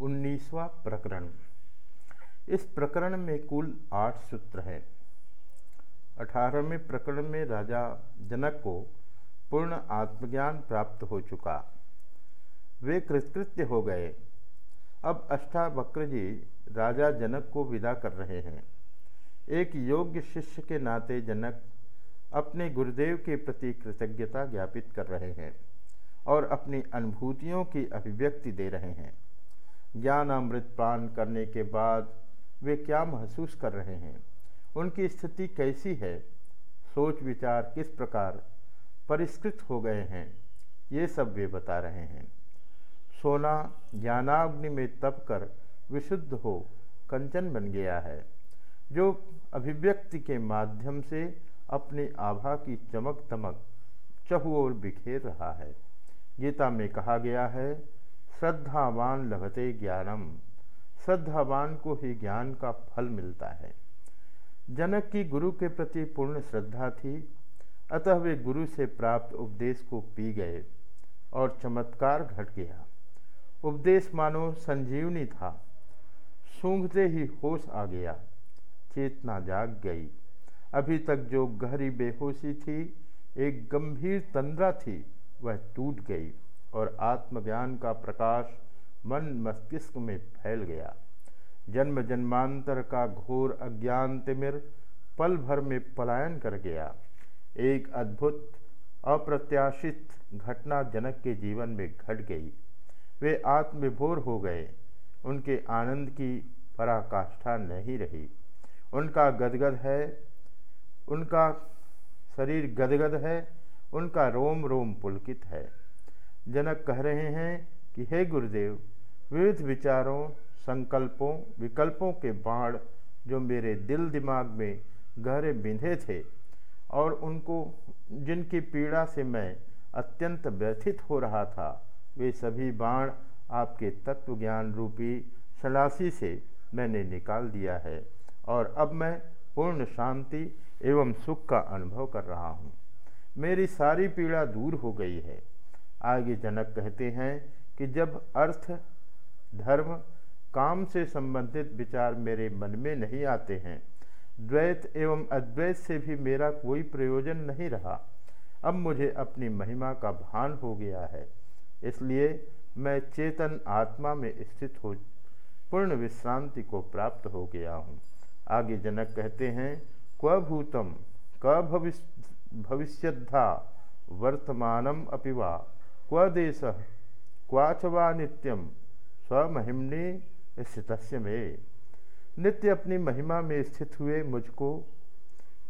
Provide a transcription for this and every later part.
उन्नीसवा प्रकरण। इस प्रकरण में कुल आठ सूत्र हैं। अठारहवें प्रकरण में राजा जनक को पूर्ण आत्मज्ञान प्राप्त हो चुका। वे कृतकृत्य हो गए। अब अष्टावक्र जी राजा जनक को विदा कर रहे हैं। एक योग्य शिष्य के नाते जनक अपने गुरुदेव के प्रति कृतज्ञता ज्ञापित कर रहे हैं और अपनी अनुभूतियों की अभिव्यक्ति दे रहे हैं। ज्ञान अमृत पान करने के बाद वे क्या महसूस कर रहे हैं? उनकी स्थिति कैसी है? सोच विचार किस प्रकार परिष्कृत हो गए हैं? ये सब वे बता रहे हैं। सोना ज्ञानाग्नि में तप कर विशुद्ध हो कंचन बन गया है, जो अभिव्यक्ति के माध्यम से अपनी आभा की चमक दमक चहुओर बिखेर रहा है। गीता में कहा गया है श्रद्धावान लभते ज्ञानम। श्रद्धावान को ही ज्ञान का फल मिलता है। जनक की गुरु के प्रति पूर्ण श्रद्धा थी, अतः वे गुरु से प्राप्त उपदेश को पी गए और चमत्कार घट गया। उपदेश मानो संजीवनी था। सूंघते ही होश आ गया। चेतना जाग गई। अभी तक जो गहरी बेहोशी थी, एक गंभीर तंद्रा थी, वह टूट गई। और आत्मज्ञान का प्रकाश मन मस्तिष्क में फैल गया। जन्म जन्मांतर का घोर अज्ञान तिमिर पल भर में पलायन कर गया। एक अद्भुत, अप्रत्याशित घटना जनक के जीवन में घट गई। वे आत्मविभोर हो गए। उनके आनंद की पराकाष्ठा नहीं रही। उनका गदगद है, उनका शरीर गदगद है, उनका रोम रोम पुलकित है। जनक कह रहे हैं कि हे गुरुदेव, विविध विचारों, संकल्पों, विकल्पों के बाण जो मेरे दिल दिमाग में गहरे बिंधे थे और उनको, जिनकी पीड़ा से मैं अत्यंत व्यथित हो रहा था, वे सभी बाण आपके तत्व ज्ञान रूपी शलासी से मैंने निकाल दिया है और अब मैं पूर्ण शांति एवं सुख का अनुभव कर रहा हूँ। मेरी सारी पीड़ा दूर हो गई है। आगे जनक कहते हैं कि जब अर्थ, धर्म, काम से संबंधित विचार मेरे मन में नहीं आते हैं, द्वैत एवं अद्वैत से भी मेरा कोई प्रयोजन नहीं रहा। अब मुझे अपनी महिमा का भान हो गया है। इसलिए मैं चेतन आत्मा में स्थित हो, पूर्ण विश्रांति को प्राप्त हो गया हूँ। आगे जनक कहते हैं, क्व भूतम, क भविष्य, भविष्यद्धा, वर्तमानम अपि वा। क्व देश? क्वाच व नित्यम स्वमहिमने स्थित में। नित्य अपनी महिमा में स्थित हुए मुझको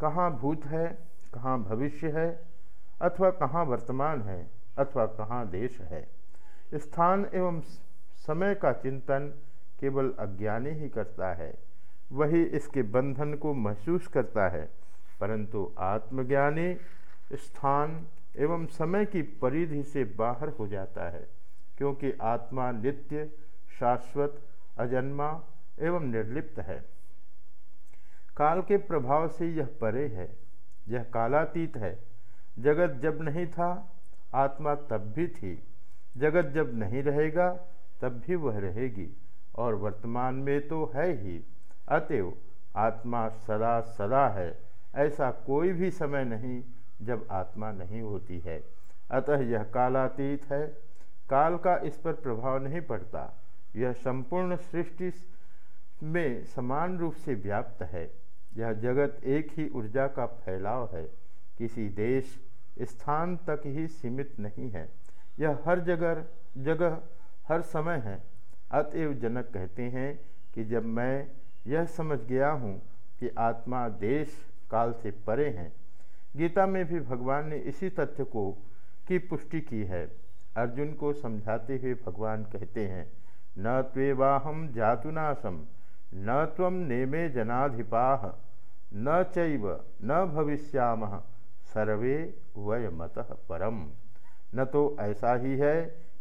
कहाँ भूत है, कहाँ भविष्य है, अथवा कहाँ वर्तमान है, अथवा कहाँ देश है? स्थान एवं समय का चिंतन केवल अज्ञानी ही करता है। वही इसके बंधन को महसूस करता है। परंतु आत्मज्ञानी स्थान एवं समय की परिधि से बाहर हो जाता है, क्योंकि आत्मा नित्य, शाश्वत, अजन्मा एवं निर्लिप्त है। काल के प्रभाव से यह परे है, यह कालातीत है। जगत जब नहीं था, आत्मा तब भी थी। जगत जब नहीं रहेगा, तब भी वह रहेगी, और वर्तमान में तो है ही। अतएव आत्मा सदा सदा है, ऐसा कोई भी समय नहीं जब आत्मा नहीं होती है। अतः यह कालातीत है। काल का इस पर प्रभाव नहीं पड़ता। यह संपूर्ण सृष्टि में समान रूप से व्याप्त है। यह जगत एक ही ऊर्जा का फैलाव है। किसी देश, स्थान तक ही सीमित नहीं है। यह हर जगह जगह, हर समय है। अतएव जनक कहते हैं कि जब मैं यह समझ गया हूँ कि आत्मा देश, काल से परे हैं गीता में भी भगवान ने इसी तथ्य को, की पुष्टि की है। अर्जुन को समझाते हुए भगवान कहते हैं, न त्वेवाहम जातुनाशम न तम नेमे जनाधिपाह न चैव न भविष्याम, सर्वे वय मत परम। न तो ऐसा ही है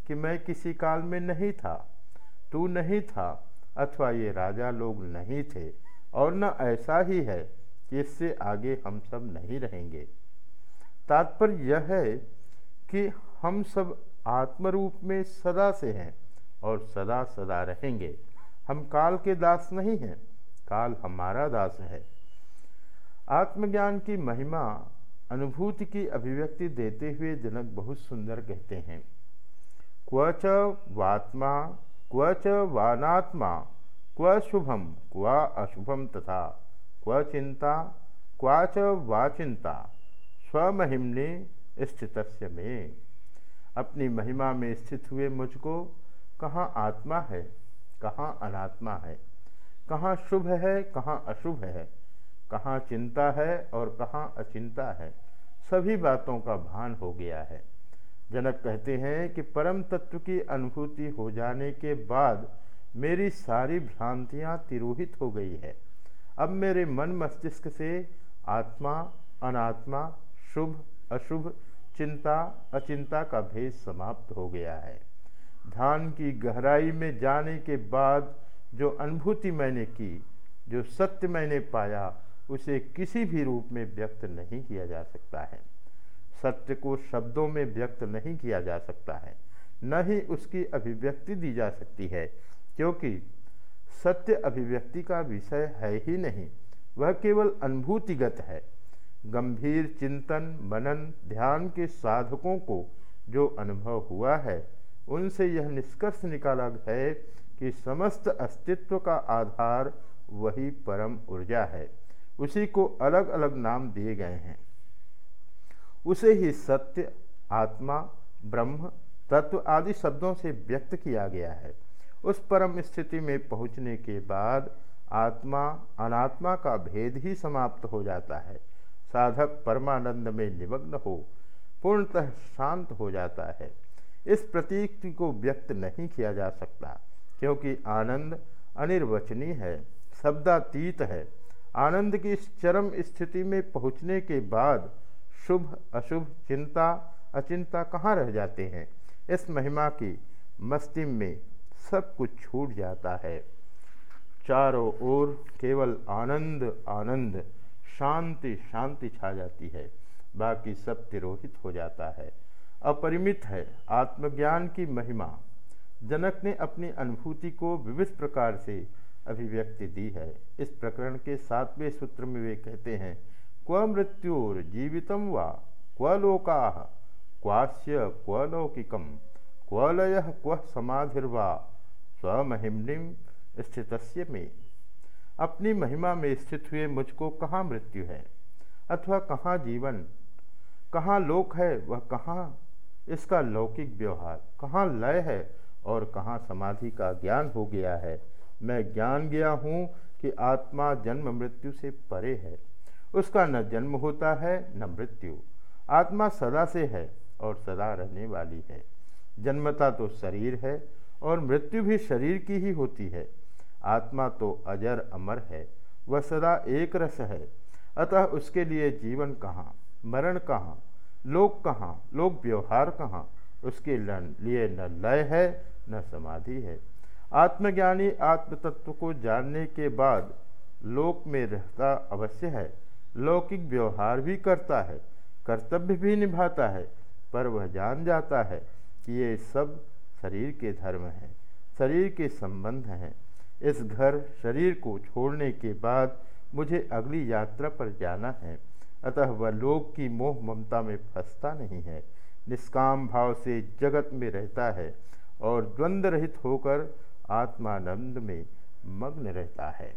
कि मैं किसी काल में नहीं था, तू नहीं था, अथवा ये राजा लोग नहीं थे, और न ऐसा ही है इससे आगे हम सब नहीं रहेंगे। तात्पर्य यह है कि हम सब आत्मरूप में सदा से हैं और सदा सदा रहेंगे। हम काल के दास नहीं हैं, काल हमारा दास है। आत्मज्ञान की महिमा, अनुभूति की अभिव्यक्ति देते हुए जनक बहुत सुंदर कहते हैं। क्वच वात्मा, क्वच वानात्मा, क्व शुभम, क्व अशुभम तथा क्व चिंता क्वाच वाचिंता स्वमहिमने स्थित में। अपनी महिमा में स्थित हुए मुझको कहाँ आत्मा है, कहाँ अनात्मा है, कहाँ शुभ है, कहाँ अशुभ है, कहाँ चिंता है और कहाँ अचिंता है, सभी बातों का भान हो गया है। जनक कहते हैं कि परम तत्व की अनुभूति हो जाने के बाद मेरी सारी भ्रांतियाँ तिरोहित हो गई है। अब मेरे मन मस्तिष्क से आत्मा, अनात्मा, शुभ, अशुभ, चिंता, अचिंता का भेद समाप्त हो गया है। ध्यान की गहराई में जाने के बाद जो अनुभूति मैंने की, जो सत्य मैंने पाया, उसे किसी भी रूप में व्यक्त नहीं किया जा सकता है। सत्य को शब्दों में व्यक्त नहीं किया जा सकता है। न ही उसकी अभिव्यक्ति दी जा सकती है, क्योंकि सत्य अभिव्यक्ति का विषय है ही नहीं। वह केवल अनुभूतिगत है। गंभीर चिंतन, मनन, ध्यान के साधकों को जो अनुभव हुआ है, उनसे यह निष्कर्ष निकाला है कि समस्त अस्तित्व का आधार वही परम ऊर्जा है। उसी को अलग अलग नाम दिए गए हैं। उसे ही सत्य, आत्मा, ब्रह्म, तत्व आदि शब्दों से व्यक्त किया गया है। उस परम स्थिति में पहुँचने के बाद आत्मा, अनात्मा का भेद ही समाप्त हो जाता है। साधक परमानंद में निमग्न हो, पूर्णतः शांत हो जाता है। इस प्रतीक को व्यक्त नहीं किया जा सकता, क्योंकि आनंद अनिर्वचनीय है, शब्दातीत है। आनंद की इस चरम स्थिति में पहुँचने के बाद शुभ, अशुभ, चिंता, अचिंता कहाँ रह जाते हैं? इस महिमा की मस्ती में सब कुछ छूट जाता है। चारों ओर केवल आनंद आनंद, शांति शांति छा जाती है। बाकी सब तिरोहित हो जाता है। अपरिमित है आत्मज्ञान की महिमा। जनक ने अपनी अनुभूति को विविध प्रकार से अभिव्यक्ति दी है। इस प्रकरण के सातवें सूत्र में वे कहते हैं, क्व मृत्युर जीवितम व क्व लोका? क्वास्य क्व लौकिकम क्व लय क्व समाधिर्वा? स्वमहिमनिम स्थित में। अपनी महिमा में स्थित हुए मुझको कहाँ मृत्यु है? अथवा कहाँ जीवन? कहाँ लोक है वह कहाँ? इसका लौकिक व्यवहार कहाँ लय है और कहाँ समाधि का ज्ञान हो गया है? मैं ज्ञान गया हूँ कि आत्मा जन्म मृत्यु से परे है। उसका न जन्म होता है, न मृत्यु। आत्मा सदा से है और सदा रहने वाली है। जन्मता तो शरीर है और मृत्यु भी शरीर की ही होती है। आत्मा तो अजर अमर है, वह सदा एक रस है। अतः उसके लिए जीवन कहाँ, मरण कहाँ, लोक कहाँ, लोक व्यवहार कहाँ, उसके लिए न लय है, न समाधि है। आत्मज्ञानी आत्म तत्व को जानने के बाद लोक में रहता अवश्य है, लौकिक व्यवहार भी करता है, कर्तव्य भी निभाता है, पर वह जान जाता है कि ये सब शरीर के धर्म हैं, शरीर के संबंध हैं। इस घर शरीर को छोड़ने के बाद मुझे अगली यात्रा पर जाना है। अतः वह लोग की मोह ममता में फंसता नहीं है। निष्काम भाव से जगत में रहता है और द्वंद्व रहित होकर आत्मानंद में मग्न रहता है।